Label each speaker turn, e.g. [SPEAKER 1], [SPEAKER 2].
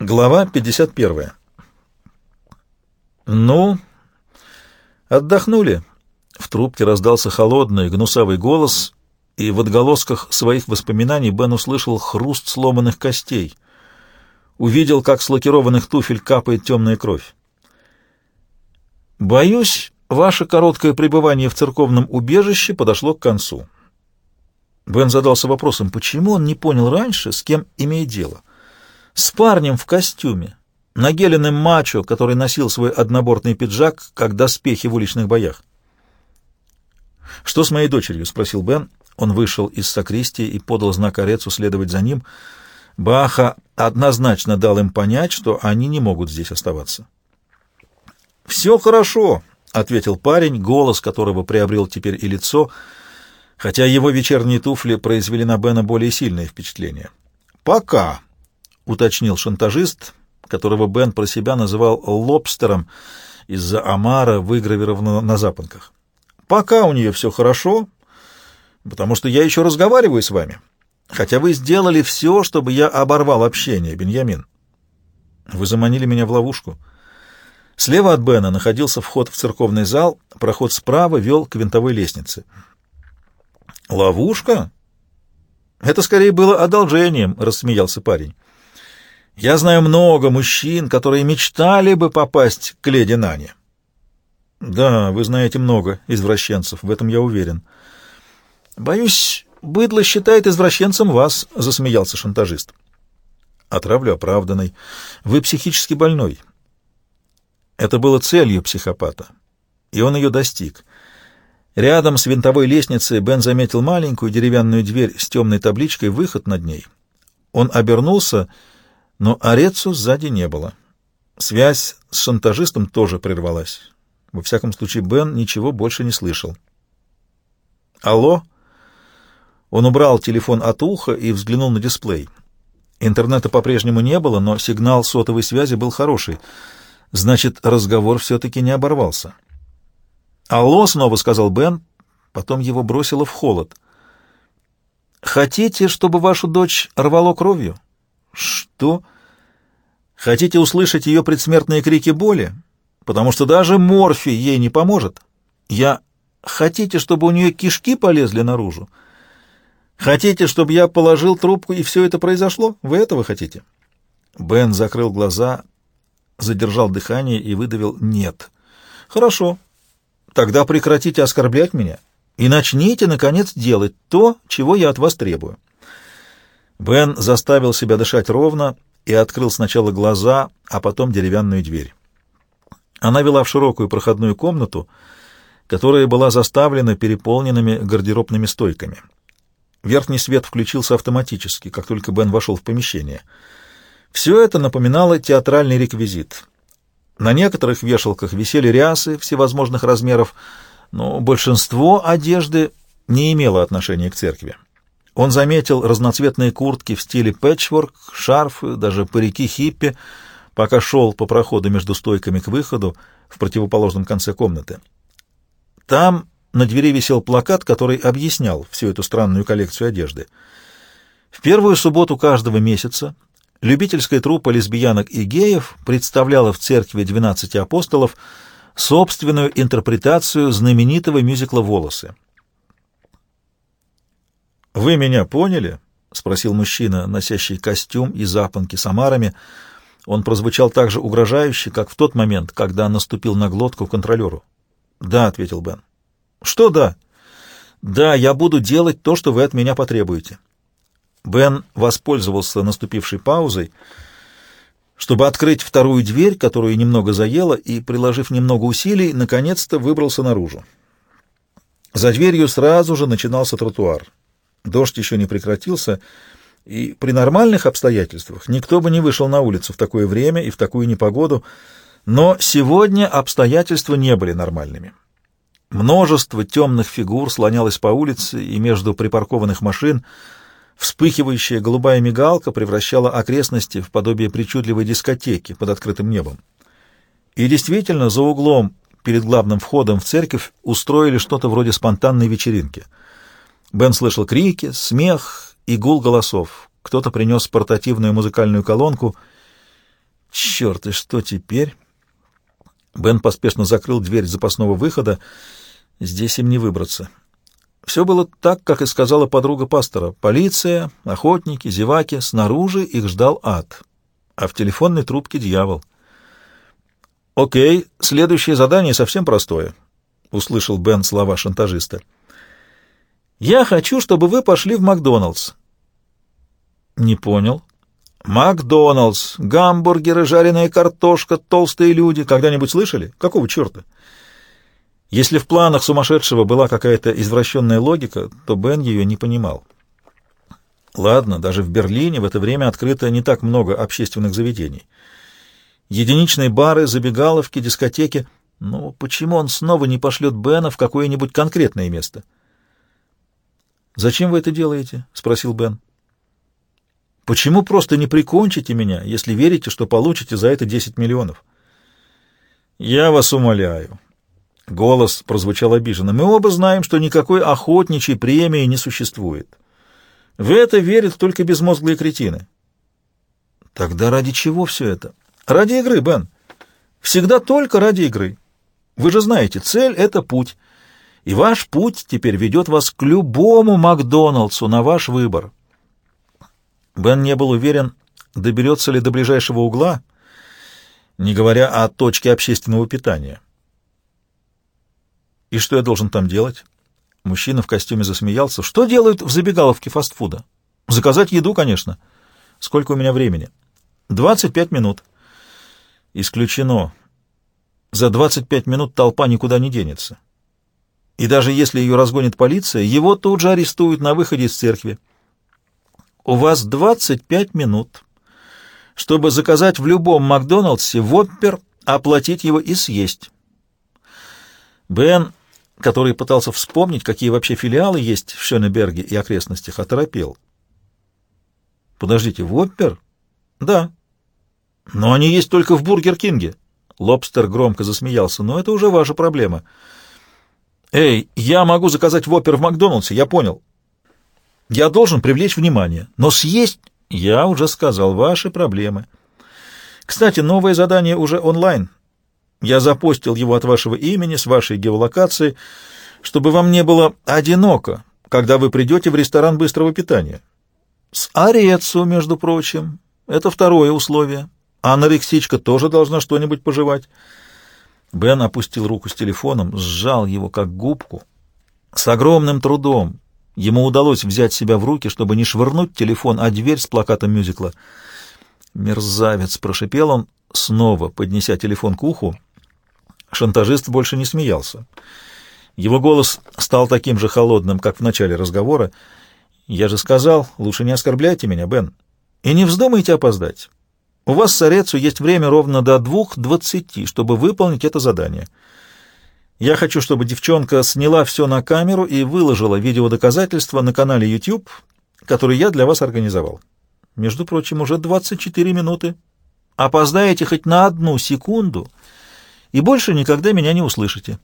[SPEAKER 1] Глава 51. «Ну, отдохнули?» В трубке раздался холодный, гнусавый голос, и в отголосках своих воспоминаний Бен услышал хруст сломанных костей. Увидел, как с лакированных туфель капает темная кровь. «Боюсь, ваше короткое пребывание в церковном убежище подошло к концу». Бен задался вопросом, почему он не понял раньше, с кем имеет дело с парнем в костюме, нагеленным мачо, который носил свой однобортный пиджак, как доспехи в уличных боях. «Что с моей дочерью?» — спросил Бен. Он вышел из сокристии и подал знак Орецу следовать за ним. Баха однозначно дал им понять, что они не могут здесь оставаться. «Все хорошо», — ответил парень, голос которого приобрел теперь и лицо, хотя его вечерние туфли произвели на Бена более сильное впечатление. «Пока», уточнил шантажист, которого Бен про себя называл лобстером из-за омара, выгравированного на запонках. «Пока у нее все хорошо, потому что я еще разговариваю с вами, хотя вы сделали все, чтобы я оборвал общение, Беньямин. Вы заманили меня в ловушку». Слева от Бена находился вход в церковный зал, проход справа вел к винтовой лестнице. «Ловушка?» «Это скорее было одолжением», — рассмеялся парень. Я знаю много мужчин, которые мечтали бы попасть к леди Нане. Да, вы знаете много извращенцев, в этом я уверен. Боюсь, быдло считает извращенцем вас, засмеялся шантажист. Отравлю оправданной. Вы психически больной. Это было целью психопата, и он ее достиг. Рядом с винтовой лестницей Бен заметил маленькую деревянную дверь с темной табличкой «Выход» над ней. Он обернулся но Орецу сзади не было. Связь с шантажистом тоже прервалась. Во всяком случае, Бен ничего больше не слышал. «Алло?» Он убрал телефон от уха и взглянул на дисплей. Интернета по-прежнему не было, но сигнал сотовой связи был хороший. Значит, разговор все-таки не оборвался. «Алло!» — снова сказал Бен, потом его бросило в холод. «Хотите, чтобы вашу дочь рвало кровью?» «Что? Хотите услышать ее предсмертные крики боли? Потому что даже морфий ей не поможет. Я... Хотите, чтобы у нее кишки полезли наружу? Хотите, чтобы я положил трубку, и все это произошло? Вы этого хотите?» Бен закрыл глаза, задержал дыхание и выдавил «нет». «Хорошо. Тогда прекратите оскорблять меня и начните, наконец, делать то, чего я от вас требую». Бен заставил себя дышать ровно и открыл сначала глаза, а потом деревянную дверь. Она вела в широкую проходную комнату, которая была заставлена переполненными гардеробными стойками. Верхний свет включился автоматически, как только Бен вошел в помещение. Все это напоминало театральный реквизит. На некоторых вешалках висели рясы всевозможных размеров, но большинство одежды не имело отношения к церкви. Он заметил разноцветные куртки в стиле пэтчворк, шарфы, даже парики хиппи, пока шел по проходу между стойками к выходу в противоположном конце комнаты. Там на двери висел плакат, который объяснял всю эту странную коллекцию одежды. В первую субботу каждого месяца любительская труппа лесбиянок и геев представляла в церкви двенадцати апостолов собственную интерпретацию знаменитого мюзикла «Волосы». «Вы меня поняли?» — спросил мужчина, носящий костюм и запонки с омарами. Он прозвучал так же угрожающе, как в тот момент, когда наступил на глотку контролеру. «Да», — ответил Бен. «Что «да»?» «Да, я буду делать то, что вы от меня потребуете». Бен воспользовался наступившей паузой, чтобы открыть вторую дверь, которую немного заело, и, приложив немного усилий, наконец-то выбрался наружу. За дверью сразу же начинался тротуар. Дождь еще не прекратился, и при нормальных обстоятельствах никто бы не вышел на улицу в такое время и в такую непогоду, но сегодня обстоятельства не были нормальными. Множество темных фигур слонялось по улице и между припаркованных машин. Вспыхивающая голубая мигалка превращала окрестности в подобие причудливой дискотеки под открытым небом. И действительно, за углом перед главным входом в церковь устроили что-то вроде спонтанной вечеринки — Бен слышал крики, смех и гул голосов. Кто-то принес портативную музыкальную колонку. Черт, и что теперь? Бен поспешно закрыл дверь запасного выхода. Здесь им не выбраться. Все было так, как и сказала подруга пастора. Полиция, охотники, зеваки. Снаружи их ждал ад. А в телефонной трубке дьявол. «Окей, следующее задание совсем простое», — услышал Бен слова шантажиста. «Я хочу, чтобы вы пошли в Макдоналдс». «Не понял». «Макдоналдс, гамбургеры, жареная картошка, толстые люди. Когда-нибудь слышали? Какого черта?» Если в планах сумасшедшего была какая-то извращенная логика, то Бен ее не понимал. Ладно, даже в Берлине в это время открыто не так много общественных заведений. Единичные бары, забегаловки, дискотеки. Но почему он снова не пошлет Бена в какое-нибудь конкретное место? «Зачем вы это делаете?» — спросил Бен. Почему просто не прикончите меня, если верите, что получите за это 10 миллионов? Я вас умоляю. Голос прозвучал обиженно. Мы оба знаем, что никакой охотничьей премии не существует. В это верят только безмозглые кретины. Тогда ради чего все это? Ради игры, Бен. Всегда только ради игры. Вы же знаете, цель — это путь. И ваш путь теперь ведет вас к любому Макдоналдсу на ваш выбор. Бен не был уверен, доберется ли до ближайшего угла, не говоря о точке общественного питания. «И что я должен там делать?» Мужчина в костюме засмеялся. «Что делают в забегаловке фастфуда?» «Заказать еду, конечно». «Сколько у меня времени?» «Двадцать пять минут». «Исключено. За двадцать пять минут толпа никуда не денется. И даже если ее разгонит полиция, его тут же арестуют на выходе из церкви». У вас 25 минут, чтобы заказать в любом Макдоналдсе воппер, оплатить его и съесть. Бен, который пытался вспомнить, какие вообще филиалы есть в Шönеберге и окрестностях, оторопел. Подождите, воппер? Да. Но они есть только в Бургер Кинге. Лобстер громко засмеялся. Но это уже ваша проблема. Эй, я могу заказать воппер в Макдоналдсе, я понял. Я должен привлечь внимание. Но съесть, я уже сказал, ваши проблемы. Кстати, новое задание уже онлайн. Я запостил его от вашего имени, с вашей геолокацией, чтобы вам не было одиноко, когда вы придете в ресторан быстрого питания. С Арецу, между прочим. Это второе условие. Анорексичка тоже должна что-нибудь пожевать. Бен опустил руку с телефоном, сжал его как губку. С огромным трудом Ему удалось взять себя в руки, чтобы не швырнуть телефон, а дверь с плакатом мюзикла. «Мерзавец!» — прошипел он, снова поднеся телефон к уху. Шантажист больше не смеялся. Его голос стал таким же холодным, как в начале разговора. «Я же сказал, лучше не оскорбляйте меня, Бен. И не вздумайте опоздать. У вас с Орецу есть время ровно до двух двадцати, чтобы выполнить это задание». Я хочу, чтобы девчонка сняла все на камеру и выложила видеодоказательства на канале YouTube, который я для вас организовал. Между прочим, уже 24 минуты. Опоздаете хоть на одну секунду, и больше никогда меня не услышите.